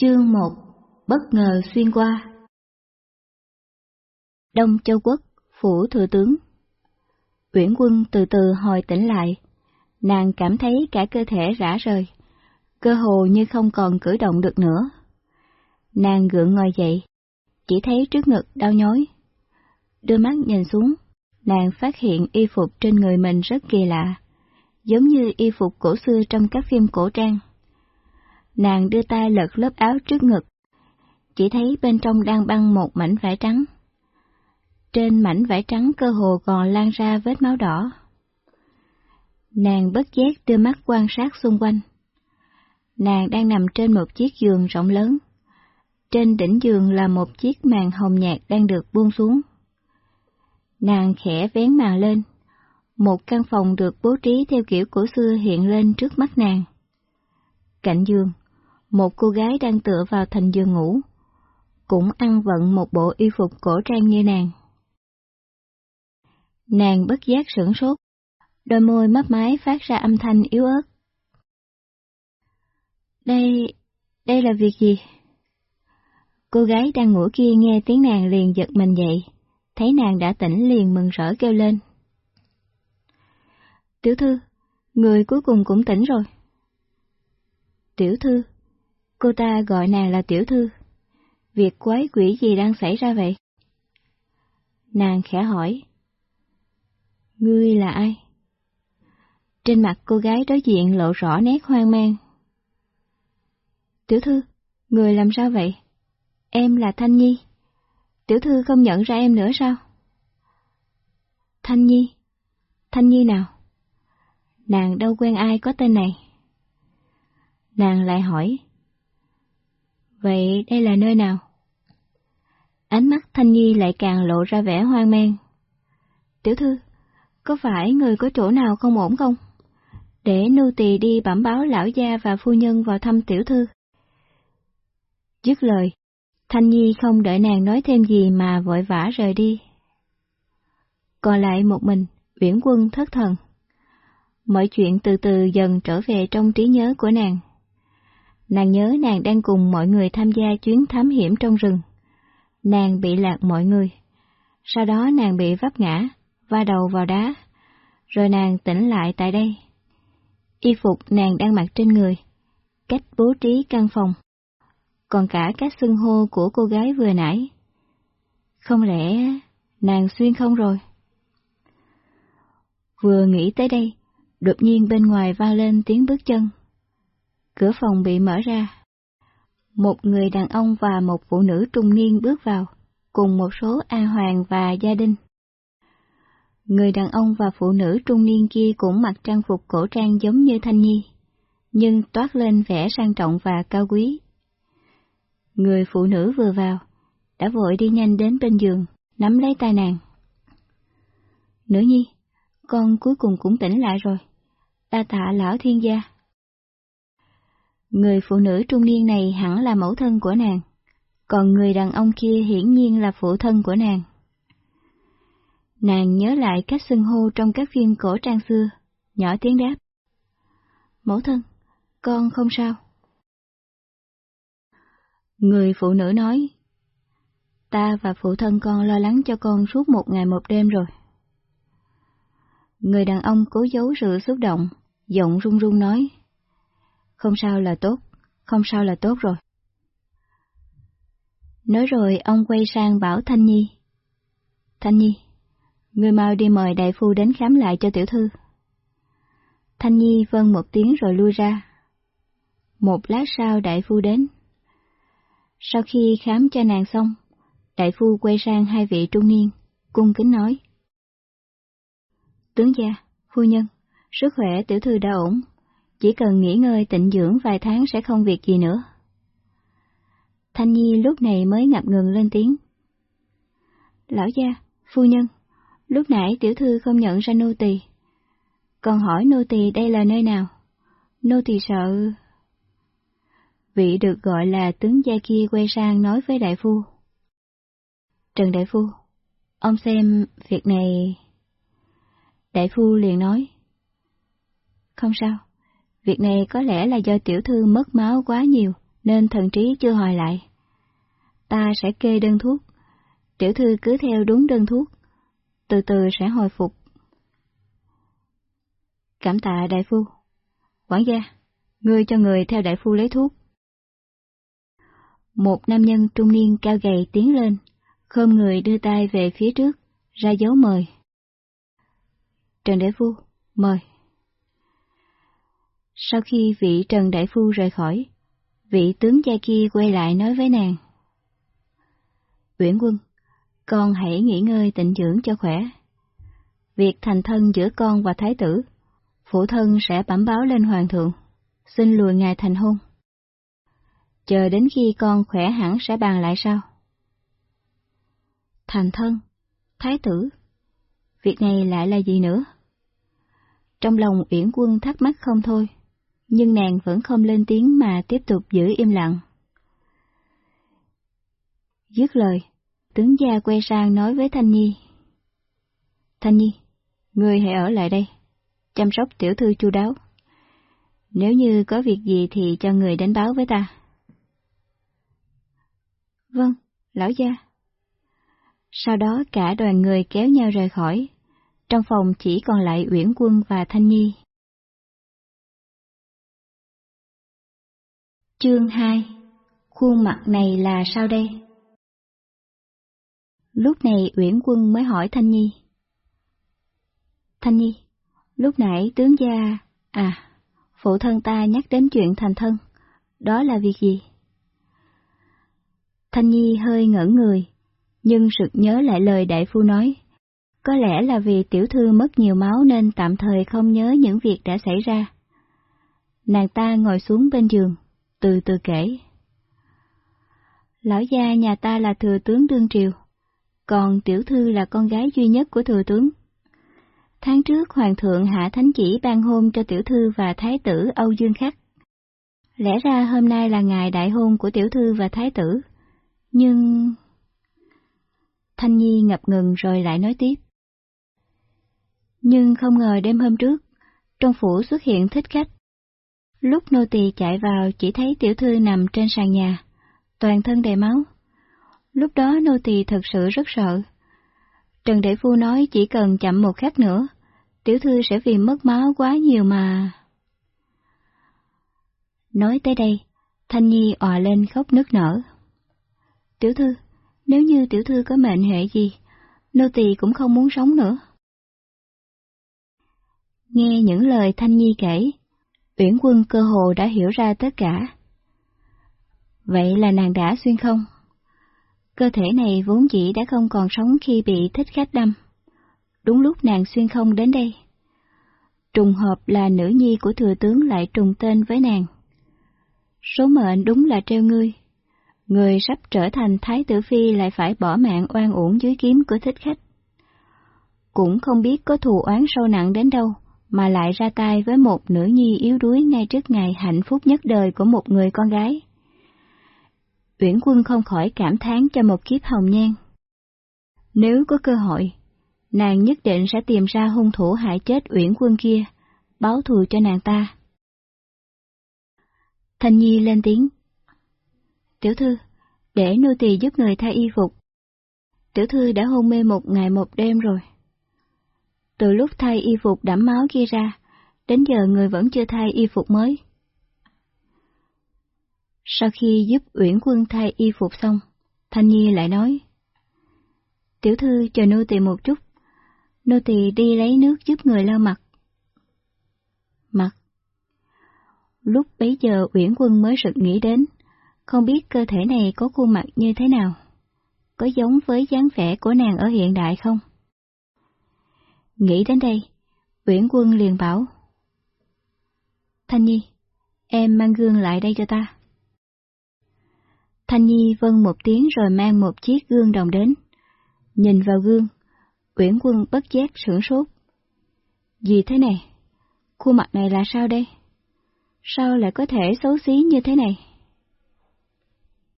Chương 1 Bất ngờ xuyên qua Đông Châu Quốc, Phủ Thừa Tướng Uyển Quân từ từ hồi tỉnh lại, nàng cảm thấy cả cơ thể rã rời, cơ hồ như không còn cử động được nữa. Nàng gượng ngồi dậy, chỉ thấy trước ngực đau nhói. Đưa mắt nhìn xuống, nàng phát hiện y phục trên người mình rất kỳ lạ, giống như y phục cổ xưa trong các phim cổ trang. Nàng đưa tay lật lớp áo trước ngực, chỉ thấy bên trong đang băng một mảnh vải trắng. Trên mảnh vải trắng cơ hồ còn lan ra vết máu đỏ. Nàng bất giác đưa mắt quan sát xung quanh. Nàng đang nằm trên một chiếc giường rộng lớn. Trên đỉnh giường là một chiếc màn hồng nhạt đang được buông xuống. Nàng khẽ vén màn lên. Một căn phòng được bố trí theo kiểu cổ xưa hiện lên trước mắt nàng. Cạnh giường, một cô gái đang tựa vào thành giường ngủ, cũng ăn vận một bộ y phục cổ trang như nàng. Nàng bất giác sửng sốt, đôi môi mấp máy phát ra âm thanh yếu ớt. Đây, đây là việc gì? Cô gái đang ngủ kia nghe tiếng nàng liền giật mình dậy, thấy nàng đã tỉnh liền mừng rỡ kêu lên. Tiểu thư, người cuối cùng cũng tỉnh rồi. Tiểu thư, cô ta gọi nàng là tiểu thư. Việc quái quỷ gì đang xảy ra vậy? Nàng khẽ hỏi. Ngươi là ai? Trên mặt cô gái đối diện lộ rõ nét hoang mang. Tiểu thư, người làm sao vậy? Em là Thanh Nhi. Tiểu thư không nhận ra em nữa sao? Thanh Nhi? Thanh Nhi nào? Nàng đâu quen ai có tên này. Nàng lại hỏi. Vậy đây là nơi nào? Ánh mắt Thanh Nhi lại càng lộ ra vẻ hoang mang. Tiểu thư, có phải người có chỗ nào không ổn không? Để nô tỳ đi bẩm báo lão gia và phu nhân vào thăm tiểu thư. Dứt lời, Thanh Nhi không đợi nàng nói thêm gì mà vội vã rời đi. Còn lại một mình, viễn quân thất thần. Mọi chuyện từ từ dần trở về trong trí nhớ của nàng. Nàng nhớ nàng đang cùng mọi người tham gia chuyến thám hiểm trong rừng. Nàng bị lạc mọi người. Sau đó nàng bị vấp ngã, va đầu vào đá. Rồi nàng tỉnh lại tại đây. Y phục nàng đang mặc trên người. Cách bố trí căn phòng. Còn cả các xưng hô của cô gái vừa nãy. Không lẽ nàng xuyên không rồi? Vừa nghĩ tới đây, đột nhiên bên ngoài vang lên tiếng bước chân. Cửa phòng bị mở ra. Một người đàn ông và một phụ nữ trung niên bước vào, cùng một số A Hoàng và gia đình. Người đàn ông và phụ nữ trung niên kia cũng mặc trang phục cổ trang giống như Thanh Nhi, nhưng toát lên vẻ sang trọng và cao quý. Người phụ nữ vừa vào, đã vội đi nhanh đến bên giường, nắm lấy tay nàng. Nữ nhi, con cuối cùng cũng tỉnh lại rồi. ta tạ lão thiên gia. Người phụ nữ trung niên này hẳn là mẫu thân của nàng, còn người đàn ông kia hiển nhiên là phụ thân của nàng. Nàng nhớ lại cách xưng hô trong các phim cổ trang xưa, nhỏ tiếng đáp. Mẫu thân, con không sao. Người phụ nữ nói, ta và phụ thân con lo lắng cho con suốt một ngày một đêm rồi. Người đàn ông cố giấu sự xúc động, giọng run run nói, không sao là tốt, không sao là tốt rồi. Nói rồi ông quay sang bảo Thanh Nhi. Thanh Nhi, người mau đi mời đại phu đến khám lại cho tiểu thư. Thanh Nhi vâng một tiếng rồi lui ra. Một lát sau đại phu đến. Sau khi khám cho nàng xong, đại phu quay sang hai vị trung niên, cung kính nói. Tướng gia, phu nhân, sức khỏe tiểu thư đã ổn, chỉ cần nghỉ ngơi tịnh dưỡng vài tháng sẽ không việc gì nữa. Thanh Nhi lúc này mới ngập ngừng lên tiếng. Lão gia, phu nhân, lúc nãy tiểu thư không nhận ra nô tỳ. Còn hỏi nô tỳ đây là nơi nào? Nô tỳ sợ... Vị được gọi là tướng gia kia quay sang nói với đại phu. Trần đại phu, ông xem việc này... Đại phu liền nói. Không sao, việc này có lẽ là do tiểu thư mất máu quá nhiều nên thần trí chưa hồi lại. Ta sẽ kê đơn thuốc. Tiểu thư cứ theo đúng đơn thuốc. Từ từ sẽ hồi phục. Cảm tạ đại phu. Quản gia, ngươi cho người theo đại phu lấy thuốc. Một nam nhân trung niên cao gầy tiến lên, khom người đưa tay về phía trước, ra dấu mời. Trần Đại Phu, mời. Sau khi vị Trần Đại Phu rời khỏi, vị tướng gia kia quay lại nói với nàng. Uyển quân, con hãy nghỉ ngơi tịnh dưỡng cho khỏe. Việc thành thân giữa con và thái tử, phụ thân sẽ bẩm báo lên hoàng thượng, xin lùi ngài thành hôn. Chờ đến khi con khỏe hẳn sẽ bàn lại sao? Thành thân, thái tử, việc này lại là gì nữa? Trong lòng Uyển Quân thắc mắc không thôi, nhưng nàng vẫn không lên tiếng mà tiếp tục giữ im lặng. Dứt lời, tướng gia quay sang nói với Thanh Nhi. Thanh Nhi, ngươi hãy ở lại đây, chăm sóc tiểu thư chu đáo. Nếu như có việc gì thì cho người đến báo với ta. Vâng, lão gia. Sau đó cả đoàn người kéo nhau rời khỏi, trong phòng chỉ còn lại Uyển Quân và Thanh Nhi. Chương 2 Khuôn mặt này là sao đây? Lúc này Uyển Quân mới hỏi Thanh Nhi. Thanh Nhi, lúc nãy tướng gia... À, phụ thân ta nhắc đến chuyện thành thân. Đó là việc gì? Thanh Nhi hơi ngỡ người, nhưng sực nhớ lại lời đại phu nói. Có lẽ là vì tiểu thư mất nhiều máu nên tạm thời không nhớ những việc đã xảy ra. Nàng ta ngồi xuống bên giường, từ từ kể. Lão gia nhà ta là thừa tướng đương triều, còn tiểu thư là con gái duy nhất của thừa tướng. Tháng trước hoàng thượng hạ thánh chỉ ban hôn cho tiểu thư và thái tử Âu Dương Khắc. Lẽ ra hôm nay là ngày đại hôn của tiểu thư và thái tử, nhưng... Thanh Nhi ngập ngừng rồi lại nói tiếp. Nhưng không ngờ đêm hôm trước, trong phủ xuất hiện thích khách. Lúc nô tỳ chạy vào chỉ thấy tiểu thư nằm trên sàn nhà, toàn thân đầy máu. Lúc đó nô tỳ thật sự rất sợ. Trần Đại Phu nói chỉ cần chậm một khắc nữa, tiểu thư sẽ vì mất máu quá nhiều mà. Nói tới đây, Thanh Nhi òa lên khóc nức nở. Tiểu thư, nếu như tiểu thư có mệnh hệ gì, nô tỳ cũng không muốn sống nữa. Nghe những lời Thanh Nhi kể, Uyển Quân cơ hồ đã hiểu ra tất cả. Vậy là nàng đã xuyên không? Cơ thể này vốn dĩ đã không còn sống khi bị thích khách đâm. Đúng lúc nàng xuyên không đến đây. Trùng hợp là nữ nhi của thừa tướng lại trùng tên với nàng. Số mệnh đúng là treo ngươi. Người sắp trở thành thái tử phi lại phải bỏ mạng oan uổng dưới kiếm của thích khách. Cũng không biết có thù oán sâu nặng đến đâu, mà lại ra tay với một nữ nhi yếu đuối ngay trước ngày hạnh phúc nhất đời của một người con gái. Uyển Quân không khỏi cảm thán cho một kiếp hồng nhan. Nếu có cơ hội, nàng nhất định sẽ tìm ra hung thủ hại chết Uyển Quân kia, báo thù cho nàng ta. Thanh Nhi lên tiếng. Tiểu thư, để nô tỳ giúp người thay y phục. Tiểu thư đã hôn mê một ngày một đêm rồi. Từ lúc thay y phục đẫm máu kia ra, đến giờ người vẫn chưa thay y phục mới. Sau khi giúp Uyển Quân thay y phục xong, Thanh Nhi lại nói. Tiểu thư chờ nô tỳ một chút, nô tỳ đi lấy nước giúp người lau mặt. Mặt Lúc bấy giờ Uyển Quân mới sực nghĩ đến, không biết cơ thể này có khuôn mặt như thế nào, có giống với dáng vẻ của nàng ở hiện đại không? Nghĩ đến đây, Uyển Quân liền bảo. Thanh Nhi, em mang gương lại đây cho ta. Thanh Nhi vâng một tiếng rồi mang một chiếc gương đồng đến. Nhìn vào gương, Uyển Quân bất giác sửng sốt. Gì thế này? Khuôn mặt này là sao đây? Sao lại có thể xấu xí như thế này?